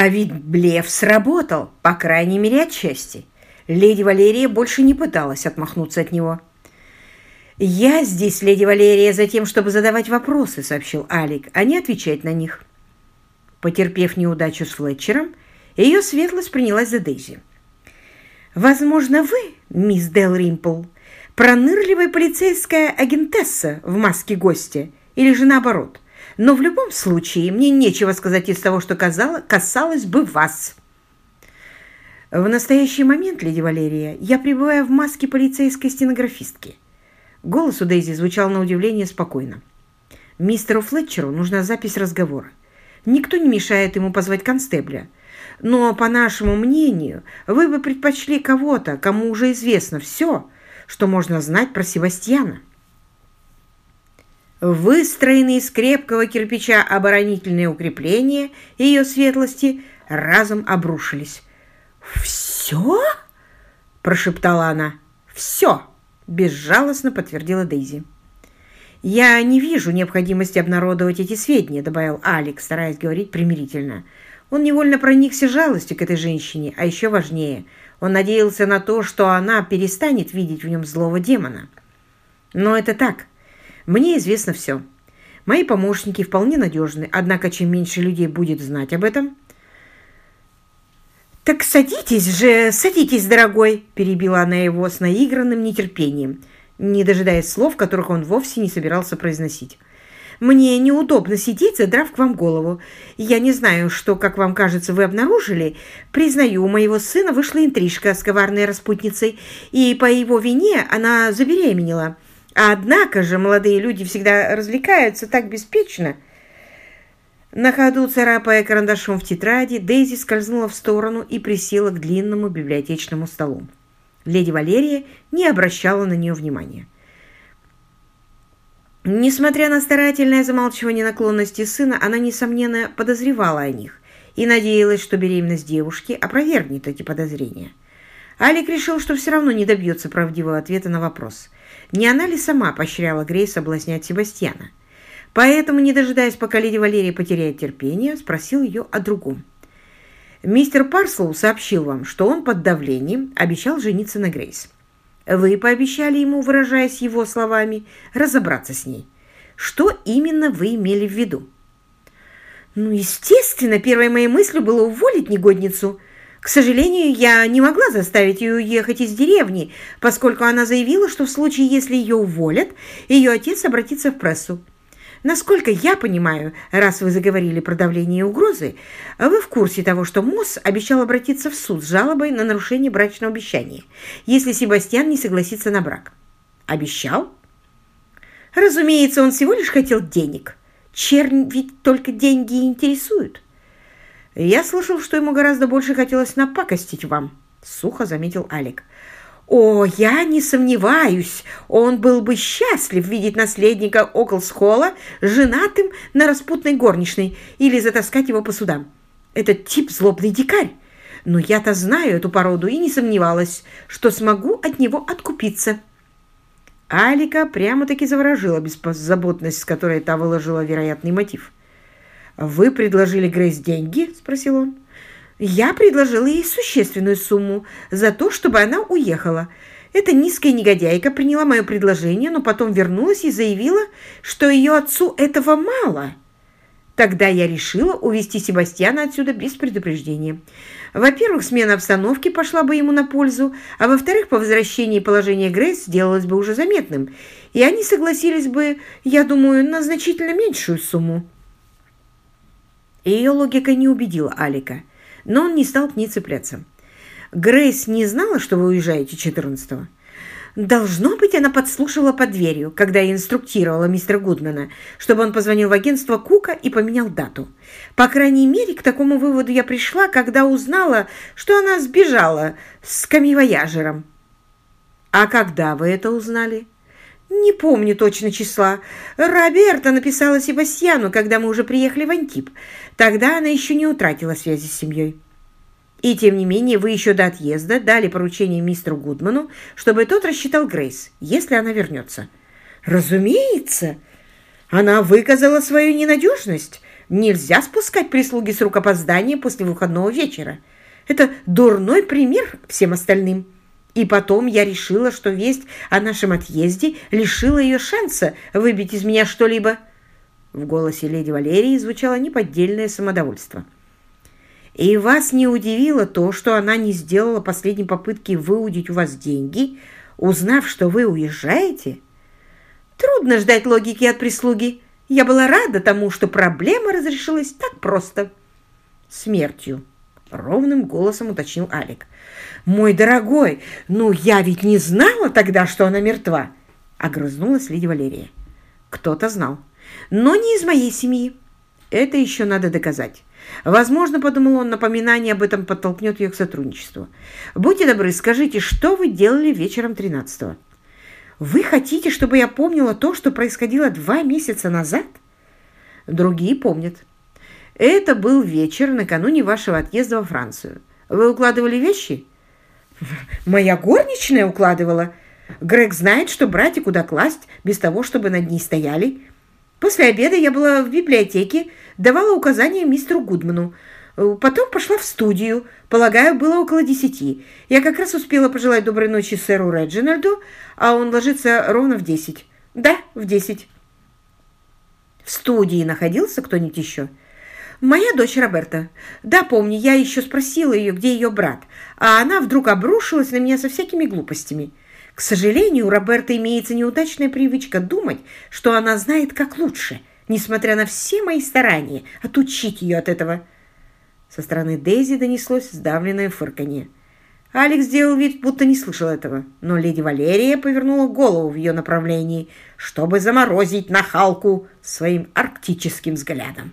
А ведь блеф сработал, по крайней мере, отчасти. Леди Валерия больше не пыталась отмахнуться от него. «Я здесь, леди Валерия, за тем, чтобы задавать вопросы», — сообщил Алик, — «а не отвечать на них». Потерпев неудачу с Флетчером, ее светлость принялась за Дейзи. «Возможно, вы, мисс Дел Римпл, пронырливая полицейская агентесса в маске гостя, или же наоборот. Но в любом случае мне нечего сказать из того, что казало, касалось бы вас». В настоящий момент, леди Валерия, я пребываю в маске полицейской стенографистки. Голос у Дейзи звучал на удивление спокойно. Мистеру Флетчеру нужна запись разговора. Никто не мешает ему позвать констебля. Но, по нашему мнению, вы бы предпочли кого-то, кому уже известно все, что можно знать про Себастьяна. Выстроенные из крепкого кирпича оборонительные укрепления ее светлости разом обрушились. «Все?» – прошептала она. «Все!» – безжалостно подтвердила Дейзи. «Я не вижу необходимости обнародовать эти сведения», – добавил Алекс, стараясь говорить примирительно. Он невольно проникся жалостью к этой женщине, а еще важнее, он надеялся на то, что она перестанет видеть в нем злого демона. Но это так. Мне известно все. Мои помощники вполне надежны, однако чем меньше людей будет знать об этом, «Так садитесь же, садитесь, дорогой!» – перебила она его с наигранным нетерпением, не дожидаясь слов, которых он вовсе не собирался произносить. «Мне неудобно сидеть, задрав к вам голову. Я не знаю, что, как вам кажется, вы обнаружили. Признаю, у моего сына вышла интрижка с коварной распутницей, и по его вине она забеременела. Однако же молодые люди всегда развлекаются так беспечно». На ходу, царапая карандашом в тетради, Дейзи скользнула в сторону и присела к длинному библиотечному столу. Леди Валерия не обращала на нее внимания. Несмотря на старательное замалчивание наклонности сына, она, несомненно, подозревала о них и надеялась, что беременность девушки опровергнет эти подозрения. Алик решил, что все равно не добьется правдивого ответа на вопрос. Не она ли сама поощряла Грейс соблазнять Себастьяна? Поэтому, не дожидаясь, пока леди Валерия потеряет терпение, спросил ее о другом. «Мистер Парслоу сообщил вам, что он под давлением обещал жениться на Грейс. Вы пообещали ему, выражаясь его словами, разобраться с ней. Что именно вы имели в виду?» «Ну, естественно, первой моей мыслью было уволить негодницу. К сожалению, я не могла заставить ее уехать из деревни, поскольку она заявила, что в случае, если ее уволят, ее отец обратится в прессу. Насколько я понимаю, раз вы заговорили про давление и угрозы, вы в курсе того, что Мосс обещал обратиться в суд с жалобой на нарушение брачного обещания, если Себастьян не согласится на брак. Обещал? Разумеется, он всего лишь хотел денег. Чернь ведь только деньги интересуют. Я слышал, что ему гораздо больше хотелось напакостить вам, сухо заметил Алик. О, я не сомневаюсь, он был бы счастлив видеть наследника Оклсхолла женатым на распутной горничной или затаскать его по судам. Этот тип злобный дикарь. Но я-то знаю эту породу и не сомневалась, что смогу от него откупиться. Алика прямо-таки заворожила беззаботность, с которой та выложила вероятный мотив. «Вы предложили Грейс деньги?» – спросил он. Я предложила ей существенную сумму за то, чтобы она уехала. Эта низкая негодяйка приняла мое предложение, но потом вернулась и заявила, что ее отцу этого мало. Тогда я решила увезти Себастьяна отсюда без предупреждения. Во-первых, смена обстановки пошла бы ему на пользу, а во-вторых, по возвращении положения Грейс сделалось бы уже заметным, и они согласились бы, я думаю, на значительно меньшую сумму. Ее логика не убедила Алика но он не стал к ней цепляться. «Грейс не знала, что вы уезжаете 14-го?» Должно быть, она подслушивала под дверью, когда я инструктировала мистера Гудмана, чтобы он позвонил в агентство Кука и поменял дату. По крайней мере, к такому выводу я пришла, когда узнала, что она сбежала с камевояжером. А когда вы это узнали? Не помню точно числа. Роберта написала Себастьяну, когда мы уже приехали в Антип. Тогда она еще не утратила связи с семьей. И тем не менее вы еще до отъезда дали поручение мистеру Гудману, чтобы тот рассчитал Грейс, если она вернется. Разумеется, она выказала свою ненадежность. нельзя спускать прислуги с рук опоздания после выходного вечера. Это дурной пример всем остальным. И потом я решила, что весть о нашем отъезде лишила ее шанса выбить из меня что-либо. В голосе леди Валерии звучало неподдельное самодовольство. И вас не удивило то, что она не сделала последней попытки выудить у вас деньги, узнав, что вы уезжаете? Трудно ждать логики от прислуги. Я была рада тому, что проблема разрешилась так просто. Смертью. Ровным голосом уточнил Алик. «Мой дорогой, ну я ведь не знала тогда, что она мертва!» Огрызнулась леди Валерия. «Кто-то знал, но не из моей семьи. Это еще надо доказать. Возможно, подумал он, напоминание об этом подтолкнет ее к сотрудничеству. Будьте добры, скажите, что вы делали вечером 13-го? Вы хотите, чтобы я помнила то, что происходило два месяца назад? Другие помнят. Это был вечер накануне вашего отъезда во Францию. Вы укладывали вещи? Моя горничная укладывала. Грег знает, что брать и куда класть, без того, чтобы над ней стояли. После обеда я была в библиотеке, давала указания мистеру Гудману. Потом пошла в студию. Полагаю, было около десяти. Я как раз успела пожелать доброй ночи сэру Реджинальду, а он ложится ровно в десять. Да, в десять. В студии находился кто-нибудь еще? Моя дочь Роберта. Да, помню, я еще спросила ее, где ее брат, а она вдруг обрушилась на меня со всякими глупостями. К сожалению, у Роберта имеется неудачная привычка думать, что она знает как лучше, несмотря на все мои старания отучить ее от этого. Со стороны Дейзи донеслось сдавленное фырканье. Алекс сделал вид, будто не слышал этого, но леди Валерия повернула голову в ее направлении, чтобы заморозить нахалку своим арктическим взглядом.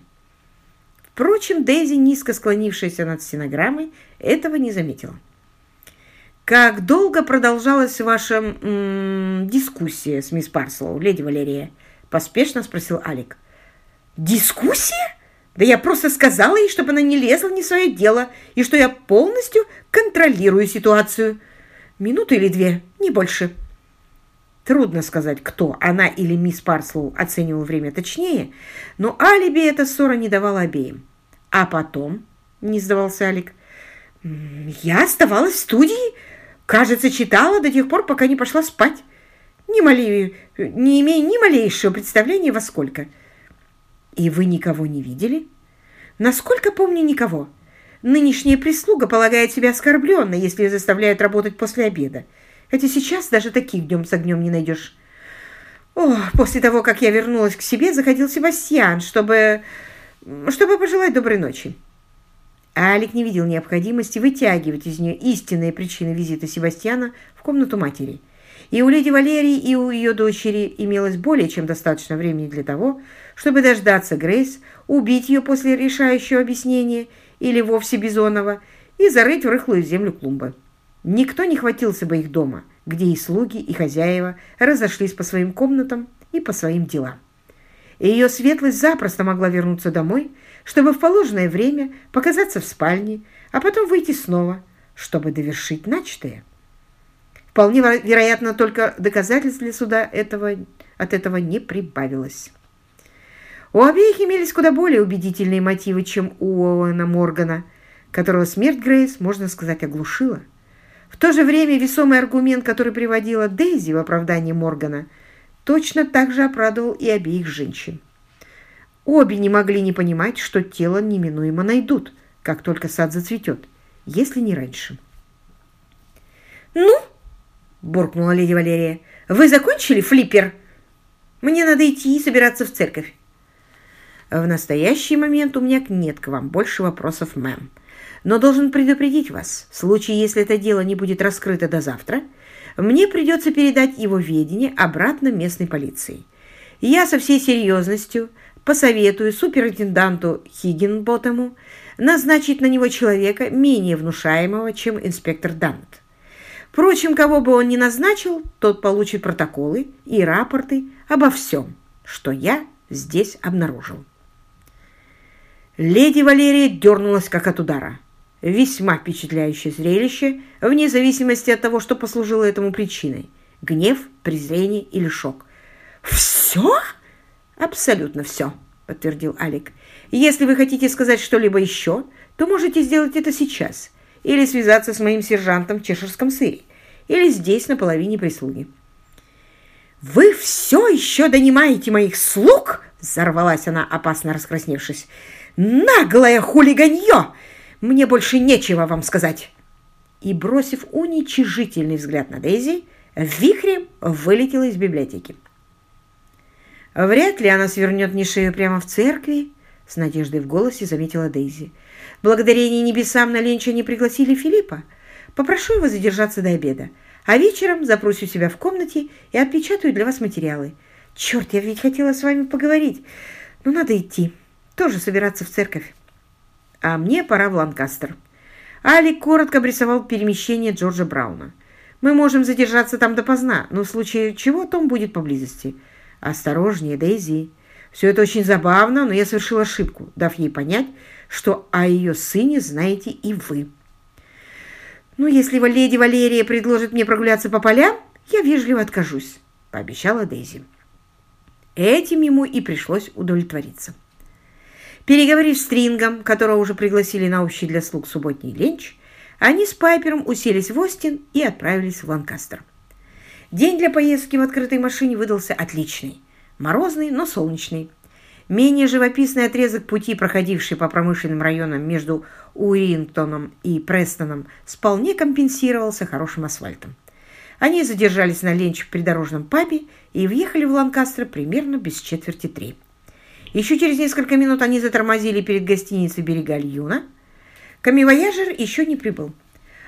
Впрочем, Дейзи, низко склонившаяся над стенограммой, этого не заметила. «Как долго продолжалась ваша м -м, дискуссия с мисс Парслоу, леди Валерия?» – поспешно спросил Алик. «Дискуссия? Да я просто сказала ей, чтобы она не лезла не в свое дело, и что я полностью контролирую ситуацию. Минуту или две, не больше». Трудно сказать, кто, она или мисс Парслоу, оценивал время точнее, но алиби эта ссора не давала обеим. А потом, не сдавался Алик, я оставалась в студии, Кажется, читала до тех пор, пока не пошла спать. Ни мали... Не имея ни малейшего представления во сколько. И вы никого не видели? Насколько помню, никого. Нынешняя прислуга полагает себя оскорбленной, если ее заставляют работать после обеда. Хотя сейчас даже таких днем с огнем не найдешь. О, после того, как я вернулась к себе, заходил Себастьян, чтобы... чтобы пожелать доброй ночи. Алик не видел необходимости вытягивать из нее истинные причины визита Себастьяна в комнату матери. И у леди Валерии, и у ее дочери имелось более чем достаточно времени для того, чтобы дождаться Грейс, убить ее после решающего объяснения или вовсе Бизонова и зарыть в рыхлую землю клумбы. Никто не хватился бы их дома, где и слуги, и хозяева разошлись по своим комнатам и по своим делам. И ее светлость запросто могла вернуться домой, чтобы в положенное время показаться в спальне, а потом выйти снова, чтобы довершить начатое. Вполне вероятно, только доказательств для суда этого, от этого не прибавилось. У обеих имелись куда более убедительные мотивы, чем у Оуэна Моргана, которого смерть Грейс, можно сказать, оглушила. В то же время весомый аргумент, который приводила Дейзи в оправдании Моргана, точно так же оправдывал и обеих женщин. Обе не могли не понимать, что тело неминуемо найдут, как только сад зацветет, если не раньше. «Ну?» – буркнула леди Валерия. «Вы закончили, флиппер? Мне надо идти и собираться в церковь». «В настоящий момент у меня нет к вам больше вопросов, мэм. Но должен предупредить вас, в случае, если это дело не будет раскрыто до завтра, мне придется передать его ведение обратно местной полиции. Я со всей серьезностью – посоветую суперинтенданту Хиггинботтему назначить на него человека менее внушаемого, чем инспектор Дант. Впрочем, кого бы он ни назначил, тот получит протоколы и рапорты обо всем, что я здесь обнаружил. Леди Валерия дернулась как от удара. Весьма впечатляющее зрелище, вне зависимости от того, что послужило этому причиной. Гнев, презрение или шок. «Все?» «Абсолютно все», — подтвердил Алик. Если вы хотите сказать что-либо еще, то можете сделать это сейчас, или связаться с моим сержантом в чешерском сыре, или здесь на половине прислуги». «Вы все еще донимаете моих слуг?» — взорвалась она, опасно раскрасневшись. «Наглое хулиганье! Мне больше нечего вам сказать!» И, бросив уничижительный взгляд на Дейзи, вихрем вылетела из библиотеки. «Вряд ли она свернет мне шею прямо в церкви», — с надеждой в голосе заметила Дейзи. «Благодарение небесам на ленча не пригласили Филиппа. Попрошу его задержаться до обеда, а вечером запросю себя в комнате и отпечатаю для вас материалы. Черт, я ведь хотела с вами поговорить. Но надо идти, тоже собираться в церковь. А мне пора в Ланкастер». Алик коротко обрисовал перемещение Джорджа Брауна. «Мы можем задержаться там допоздна, но в случае чего Том будет поблизости. Осторожнее, Дейзи. Все это очень забавно, но я совершил ошибку, дав ей понять, что о ее сыне знаете и вы». «Ну, если леди Валерия предложит мне прогуляться по полям, я вежливо откажусь», — пообещала Дейзи. Этим ему и пришлось удовлетвориться. Переговорив с Трингом, которого уже пригласили на общий для слуг субботний ленч, они с Пайпером уселись в Остин и отправились в Ланкастер. День для поездки в открытой машине выдался отличный. Морозный, но солнечный. Менее живописный отрезок пути, проходивший по промышленным районам между Уирингтоном и Престоном, вполне компенсировался хорошим асфальтом. Они задержались на ленч в придорожном пабе и въехали в Ланкастер примерно без четверти три. Еще через несколько минут они затормозили перед гостиницей «Берега Льюна». Камивояжер еще не прибыл.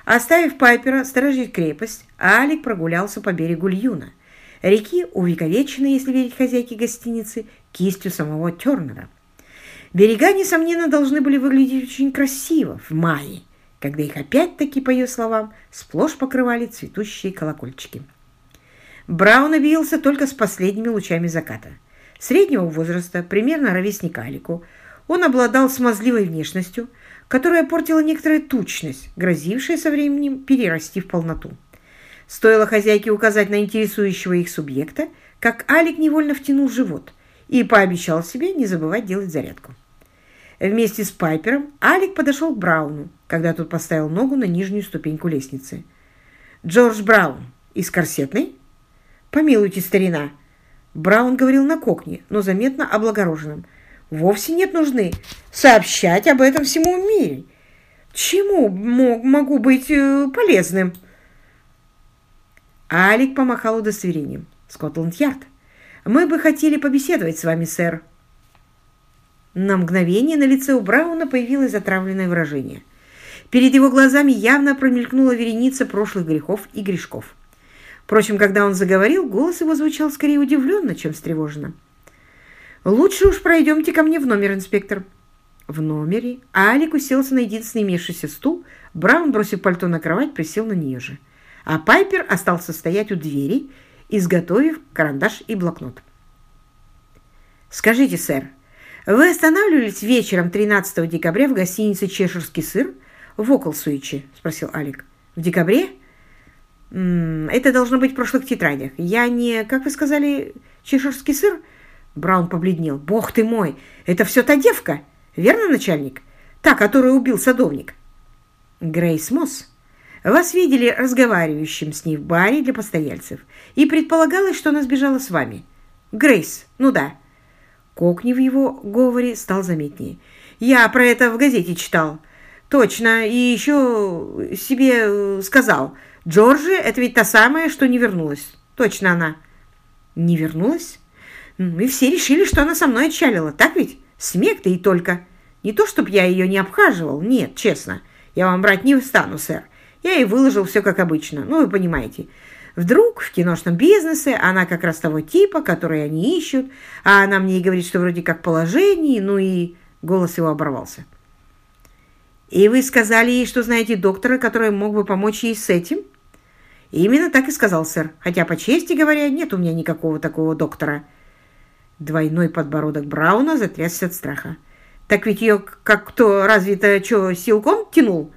Оставив Пайпера сторожить крепость, Алик прогулялся по берегу Льюна, реки, увековеченной, если верить хозяйке гостиницы, кистью самого Тернера. Берега, несомненно, должны были выглядеть очень красиво в мае, когда их опять-таки, по ее словам, сплошь покрывали цветущие колокольчики. Браун объявился только с последними лучами заката – среднего возраста, примерно ровесник Алику. Он обладал смазливой внешностью, которая портила некоторая тучность, грозившая со временем перерасти в полноту. Стоило хозяйке указать на интересующего их субъекта, как Алик невольно втянул живот и пообещал себе не забывать делать зарядку. Вместе с Пайпером Алик подошел к Брауну, когда тот поставил ногу на нижнюю ступеньку лестницы. «Джордж Браун из корсетной?» «Помилуйте, старина!» Браун говорил на кокне, но заметно облагороженным. «Вовсе нет нужды сообщать об этом всему мире. Чему мог, могу быть э, полезным?» Алик помахал удостоверением. «Скотланд-Ярд. Мы бы хотели побеседовать с вами, сэр». На мгновение на лице у Брауна появилось затравленное выражение. Перед его глазами явно промелькнула вереница прошлых грехов и грешков. Впрочем, когда он заговорил, голос его звучал скорее удивленно, чем встревоженно. «Лучше уж пройдемте ко мне в номер, инспектор». В номере Алик уселся на единственный имевшийся стул, Браун, бросив пальто на кровать, присел на нее же. А Пайпер остался стоять у двери, изготовив карандаш и блокнот. «Скажите, сэр, вы останавливались вечером 13 декабря в гостинице «Чеширский сыр» в Околсуиче?» – спросил Алик. «В декабре?» Это должно быть в прошлых тетрадях. Я не, как вы сказали, чеширский сыр? Браун побледнел. Бог ты мой, это все та девка, верно, начальник? Та, которую убил садовник. Грейс Мосс. Вас видели разговаривающим с ней в баре для постояльцев, и предполагалось, что она сбежала с вами. Грейс, ну да. Кокни в его говоре стал заметнее. Я про это в газете читал. Точно, и еще себе сказал – Джорджи — это ведь та самая, что не вернулась. Точно она. Не вернулась? Мы все решили, что она со мной отчалила. Так ведь? Смех-то и только. Не то, чтобы я ее не обхаживал. Нет, честно. Я вам брать не стану, сэр. Я ей выложил все как обычно. Ну, вы понимаете. Вдруг в киношном бизнесе она как раз того типа, который они ищут, а она мне и говорит, что вроде как положение, ну и... Голос его оборвался. «И вы сказали ей, что знаете доктора, который мог бы помочь ей с этим?» «Именно так и сказал, сэр. Хотя, по чести говоря, нет у меня никакого такого доктора». Двойной подбородок Брауна затрясся от страха. «Так ведь ее как кто, разве это что, силком тянул?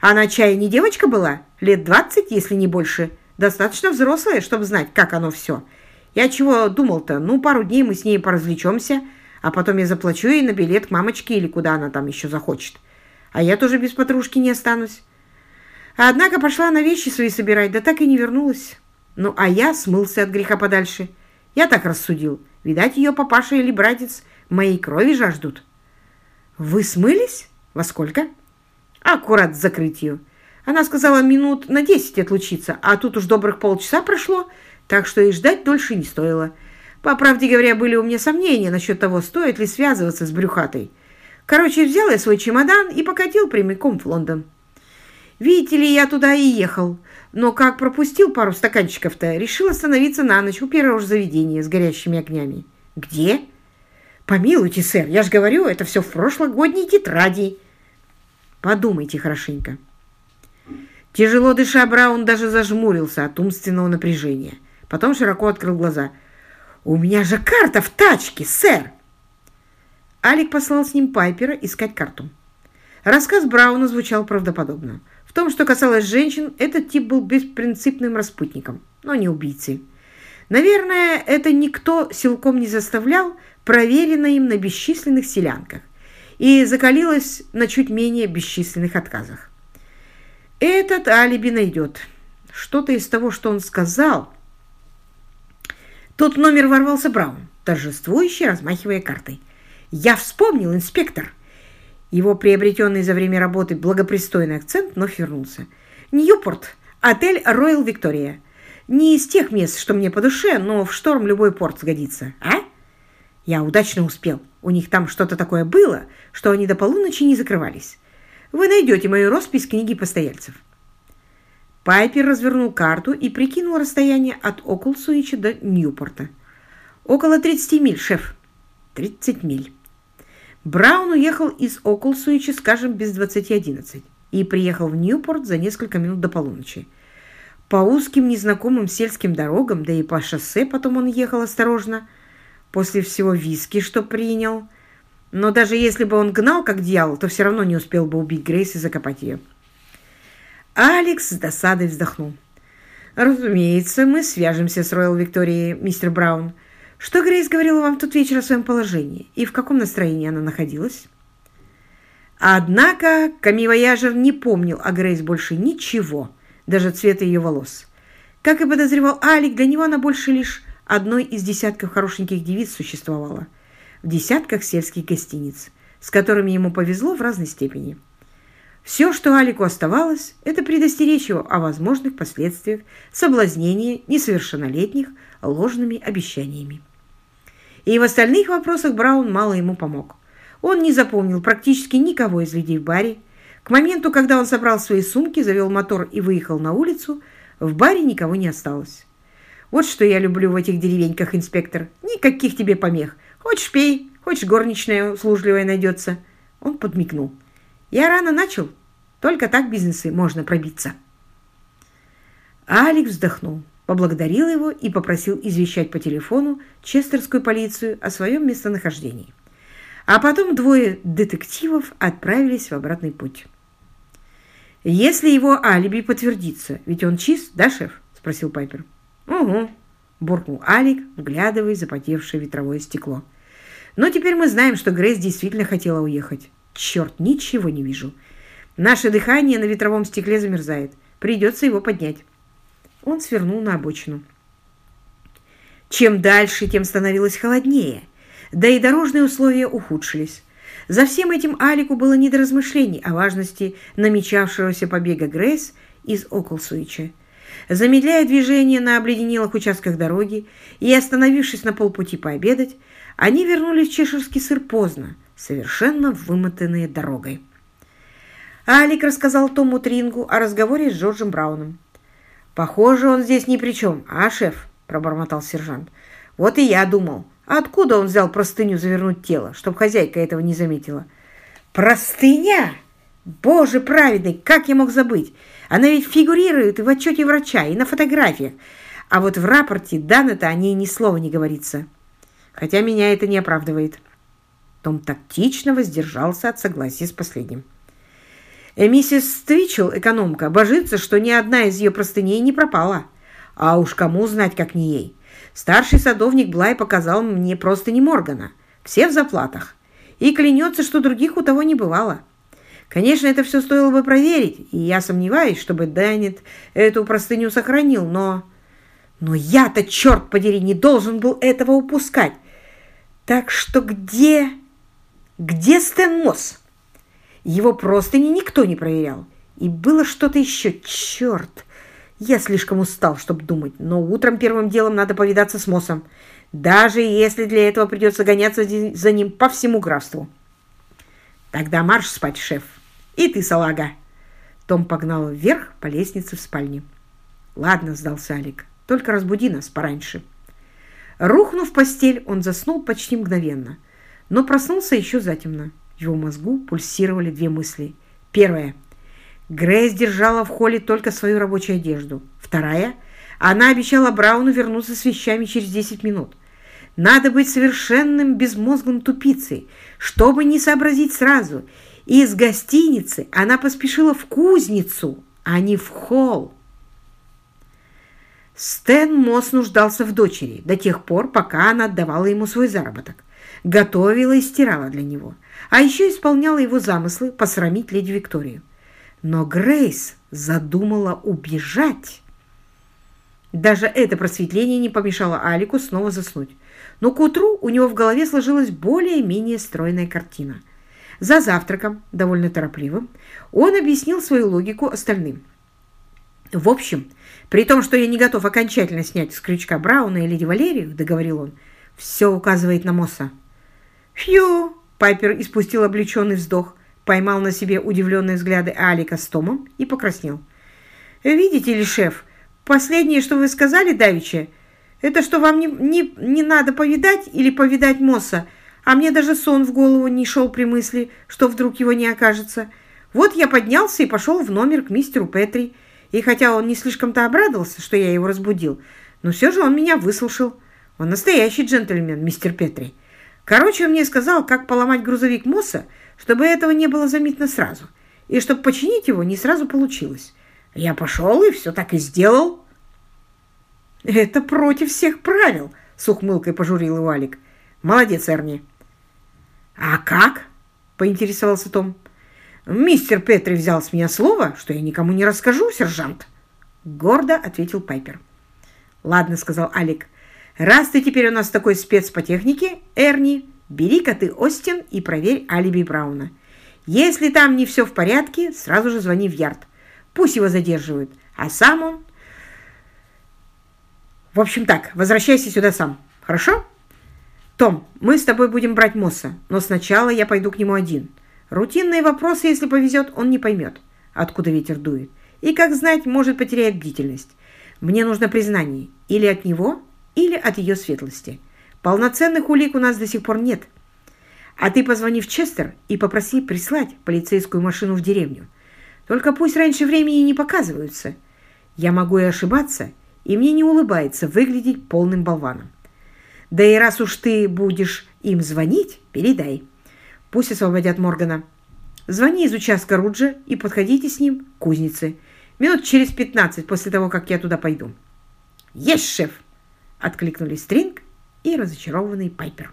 Она чай не девочка была? Лет двадцать, если не больше. Достаточно взрослая, чтобы знать, как оно все. Я чего думал-то? Ну, пару дней мы с ней поразвлечемся, а потом я заплачу ей на билет к мамочке или куда она там еще захочет. А я тоже без подружки не останусь. Однако пошла на вещи свои собирать, да так и не вернулась. Ну, а я смылся от греха подальше. Я так рассудил. Видать, ее папаша или братец моей крови жаждут. Вы смылись? Во сколько? Аккурат с закрытию. Она сказала минут на десять отлучиться, а тут уж добрых полчаса прошло, так что и ждать дольше не стоило. По правде говоря, были у меня сомнения насчет того, стоит ли связываться с брюхатой. Короче, взял я свой чемодан и покатил прямиком в Лондон. Видите ли, я туда и ехал, но как пропустил пару стаканчиков-то, решил остановиться на ночь у первого же заведения с горящими огнями. Где? Помилуйте, сэр, я же говорю, это все в прошлогодней тетради. Подумайте хорошенько. Тяжело дыша, Браун даже зажмурился от умственного напряжения. Потом широко открыл глаза. «У меня же карта в тачке, сэр!» Алик послал с ним Пайпера искать карту. Рассказ Брауна звучал правдоподобно. В том, что касалось женщин, этот тип был беспринципным распутником, но не убийцей. Наверное, это никто силком не заставлял, проверено им на бесчисленных селянках, и закалилось на чуть менее бесчисленных отказах. Этот алиби найдет. Что-то из того, что он сказал. Тот номер ворвался Браун, торжествующий, размахивая картой. «Я вспомнил, инспектор!» Его приобретенный за время работы благопристойный акцент вновь вернулся. «Ньюпорт. Отель Роyal Виктория. Не из тех мест, что мне по душе, но в шторм любой порт сгодится. А?» Я удачно успел. У них там что-то такое было, что они до полуночи не закрывались. Вы найдете мою роспись книги постояльцев. Пайпер развернул карту и прикинул расстояние от Околсуича до Ньюпорта. «Около 30 миль, шеф». «30 миль». Браун уехал из Околсуича, скажем, без 20.11 и приехал в Ньюпорт за несколько минут до полуночи. По узким незнакомым сельским дорогам, да и по шоссе потом он ехал осторожно, после всего виски, что принял. Но даже если бы он гнал, как дьявол, то все равно не успел бы убить Грейс и закопать ее. Алекс с досадой вздохнул. «Разумеется, мы свяжемся с Роyal Викторией, мистер Браун. Что Грейс говорила вам в тот вечер о своем положении и в каком настроении она находилась?» Однако камивояжер не помнил о Грейс больше ничего, даже цвета ее волос. Как и подозревал Алик, для него она больше лишь одной из десятков хорошеньких девиц существовала, в десятках сельских гостиниц, с которыми ему повезло в разной степени. Все, что Алику оставалось, это предостеречь его о возможных последствиях соблазнения несовершеннолетних ложными обещаниями. И в остальных вопросах Браун мало ему помог. Он не запомнил практически никого из людей в баре. К моменту, когда он собрал свои сумки, завел мотор и выехал на улицу, в баре никого не осталось. Вот что я люблю в этих деревеньках, инспектор. Никаких тебе помех. Хочешь пей, хочешь горничная услужливая найдется. Он подмигнул. Я рано начал. Только так бизнесы можно пробиться. Алекс вздохнул, поблагодарил его и попросил извещать по телефону Честерскую полицию о своем местонахождении. А потом двое детективов отправились в обратный путь. «Если его алиби подтвердится, ведь он чист, да, шеф?» – спросил Пайпер. «Угу», – буркнул Алик, вглядывая в запотевшее ветровое стекло. «Но теперь мы знаем, что Грейс действительно хотела уехать. Черт, ничего не вижу. Наше дыхание на ветровом стекле замерзает. Придется его поднять. Он свернул на обочину. Чем дальше, тем становилось холоднее. Да и дорожные условия ухудшились. За всем этим Алику было не до размышлений о важности намечавшегося побега Грейс из Околсуича. Замедляя движение на обледенелых участках дороги и остановившись на полпути пообедать, они вернулись в Чеширский сыр поздно, совершенно вымотанные дорогой. Алик рассказал Тому Трингу о разговоре с Джорджем Брауном. «Похоже, он здесь ни при чем, а, шеф?» – пробормотал сержант. «Вот и я думал, откуда он взял простыню завернуть тело, чтобы хозяйка этого не заметила?» «Простыня? Боже праведный, как я мог забыть? Она ведь фигурирует и в отчете врача, и на фотографиях. А вот в рапорте Данета о ней ни слова не говорится. Хотя меня это не оправдывает». Том тактично воздержался от согласия с последним. Э, миссис Твичел, экономка, божится, что ни одна из ее простыней не пропала. А уж кому знать, как не ей. Старший садовник Блай показал мне просто не Моргана. все в заплатах, и клянется, что других у того не бывало. Конечно, это все стоило бы проверить, и я сомневаюсь, чтобы Дэннет эту простыню сохранил, но... Но я-то, черт подери, не должен был этого упускать. Так что где... Где Стэн Мосс? Его простыни никто не проверял. И было что-то еще. Черт! Я слишком устал, чтобы думать, но утром первым делом надо повидаться с Моссом, даже если для этого придется гоняться за ним по всему графству. Тогда марш спать, шеф. И ты, салага. Том погнал вверх по лестнице в спальне. Ладно, сдался Алик, только разбуди нас пораньше. Рухнув в постель, он заснул почти мгновенно, но проснулся еще затемно. Его мозгу пульсировали две мысли. Первая. Грейс держала в холле только свою рабочую одежду. Вторая. Она обещала Брауну вернуться с вещами через 10 минут. Надо быть совершенным безмозглым тупицей, чтобы не сообразить сразу. И из гостиницы она поспешила в кузницу, а не в холл. Стэн Мосс нуждался в дочери до тех пор, пока она отдавала ему свой заработок, готовила и стирала для него, а еще исполняла его замыслы посрамить леди Викторию. Но Грейс задумала убежать. Даже это просветление не помешало Алику снова заснуть. Но к утру у него в голове сложилась более-менее стройная картина. За завтраком, довольно торопливым, он объяснил свою логику остальным. В общем, при том, что я не готов окончательно снять с крючка Брауна и леди Валерию, договорил он, все указывает на Мосса. «Фью!» — Пайпер испустил облегченный вздох поймал на себе удивленные взгляды Алика с Томом и покраснел. «Видите ли, шеф, последнее, что вы сказали, Давича, это что вам не, не, не надо повидать или повидать Мосса, а мне даже сон в голову не шел при мысли, что вдруг его не окажется. Вот я поднялся и пошел в номер к мистеру Петри, и хотя он не слишком-то обрадовался, что я его разбудил, но все же он меня выслушал. Он настоящий джентльмен, мистер Петри. Короче, он мне сказал, как поломать грузовик Мосса, чтобы этого не было заметно сразу, и чтобы починить его не сразу получилось. Я пошел и все так и сделал. Это против всех правил, с ухмылкой пожурил его Алик. Молодец, Эрни. А как? поинтересовался Том. Мистер Петри взял с меня слово, что я никому не расскажу, сержант. Гордо ответил Пайпер. Ладно, сказал Алик. Раз ты теперь у нас такой спец по технике, Эрни, Бери-ка ты Остин и проверь алиби Брауна. Если там не все в порядке, сразу же звони в Ярд. Пусть его задерживают, а сам он... В общем так, возвращайся сюда сам, хорошо? Том, мы с тобой будем брать Мосса, но сначала я пойду к нему один. Рутинные вопросы, если повезет, он не поймет, откуда ветер дует. И, как знать, может потерять бдительность. Мне нужно признание или от него, или от ее светлости. Полноценных улик у нас до сих пор нет. А ты позвони в Честер и попроси прислать полицейскую машину в деревню. Только пусть раньше времени не показываются. Я могу и ошибаться, и мне не улыбается выглядеть полным болваном. Да и раз уж ты будешь им звонить, передай. Пусть освободят Моргана. Звони из участка Руджа и подходите с ним к кузнице. Минут через пятнадцать после того, как я туда пойду. «Есть, шеф!» — откликнулись Стринг и разочарованный Пайпер.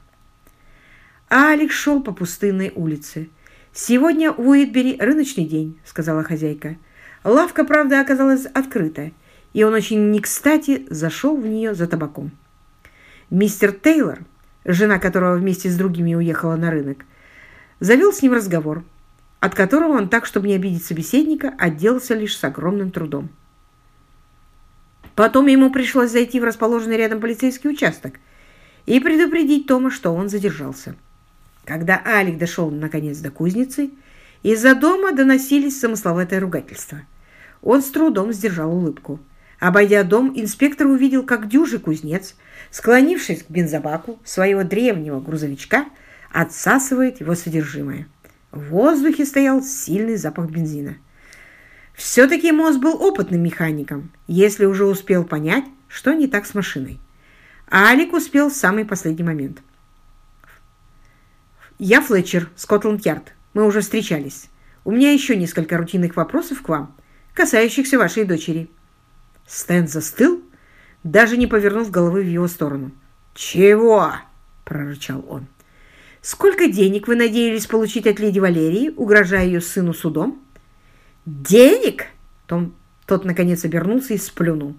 Алекс шел по пустынной улице. «Сегодня в Уитбери рыночный день», — сказала хозяйка. Лавка, правда, оказалась открыта, и он очень не кстати зашел в нее за табаком. Мистер Тейлор, жена которого вместе с другими уехала на рынок, завел с ним разговор, от которого он так, чтобы не обидеть собеседника, отделался лишь с огромным трудом. Потом ему пришлось зайти в расположенный рядом полицейский участок – и предупредить Тома, что он задержался. Когда Алик дошел наконец до кузницы, из-за дома доносились замысловатые ругательства. Он с трудом сдержал улыбку. Обойдя дом, инспектор увидел, как дюжий кузнец, склонившись к бензобаку своего древнего грузовичка, отсасывает его содержимое. В воздухе стоял сильный запах бензина. Все-таки Мосс был опытным механиком, если уже успел понять, что не так с машиной. А Алик успел в самый последний момент. «Я Флетчер, Скотланд-Ярд. Мы уже встречались. У меня еще несколько рутинных вопросов к вам, касающихся вашей дочери». Стэн застыл, даже не повернув головы в его сторону. «Чего?» – прорычал он. Сколько денег вы надеялись получить от леди Валерии, угрожая ее сыну судом? Денег? Том, тот, наконец, обернулся и сплюнул.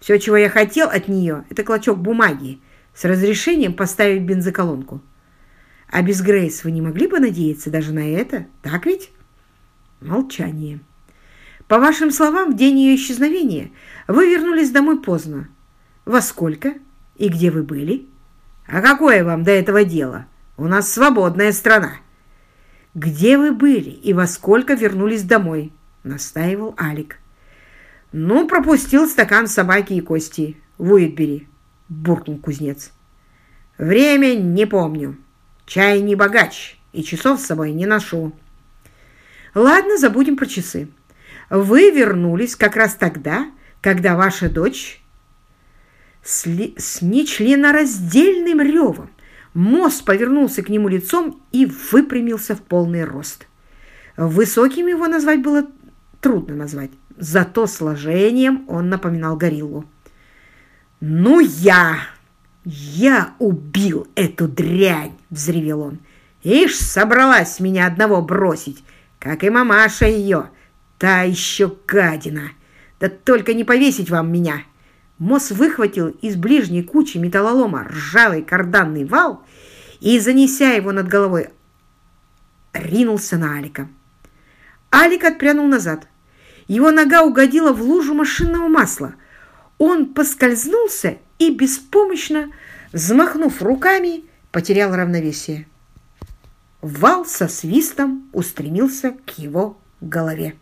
Все, чего я хотел от нее, это клочок бумаги с разрешением поставить бензоколонку. А без Грейс вы не могли бы надеяться даже на это, так ведь? Молчание. По вашим словам, в день ее исчезновения вы вернулись домой поздно. Во сколько? И где вы были? А какое вам до этого дело? У нас свободная страна. Где вы были и во сколько вернулись домой? Настаивал Алик. Ну, пропустил стакан собаки и кости в Уитбери, буркнул кузнец. Время не помню. Чай не богач и часов с собой не ношу. Ладно, забудем про часы. Вы вернулись как раз тогда, когда ваша дочь с, ли... с нечленораздельным ревом мост повернулся к нему лицом и выпрямился в полный рост. Высоким его назвать было трудно назвать, зато сложением он напоминал гориллу. «Ну я! Я убил эту дрянь!» — взревел он. «Ишь, собралась меня одного бросить, как и мамаша ее!» Та еще гадина! Да только не повесить вам меня!» Мосс выхватил из ближней кучи металлолома ржавый карданный вал и, занеся его над головой, ринулся на Алика. Алик отпрянул назад. Его нога угодила в лужу машинного масла. Он поскользнулся и, беспомощно, взмахнув руками, потерял равновесие. Вал со свистом устремился к его голове.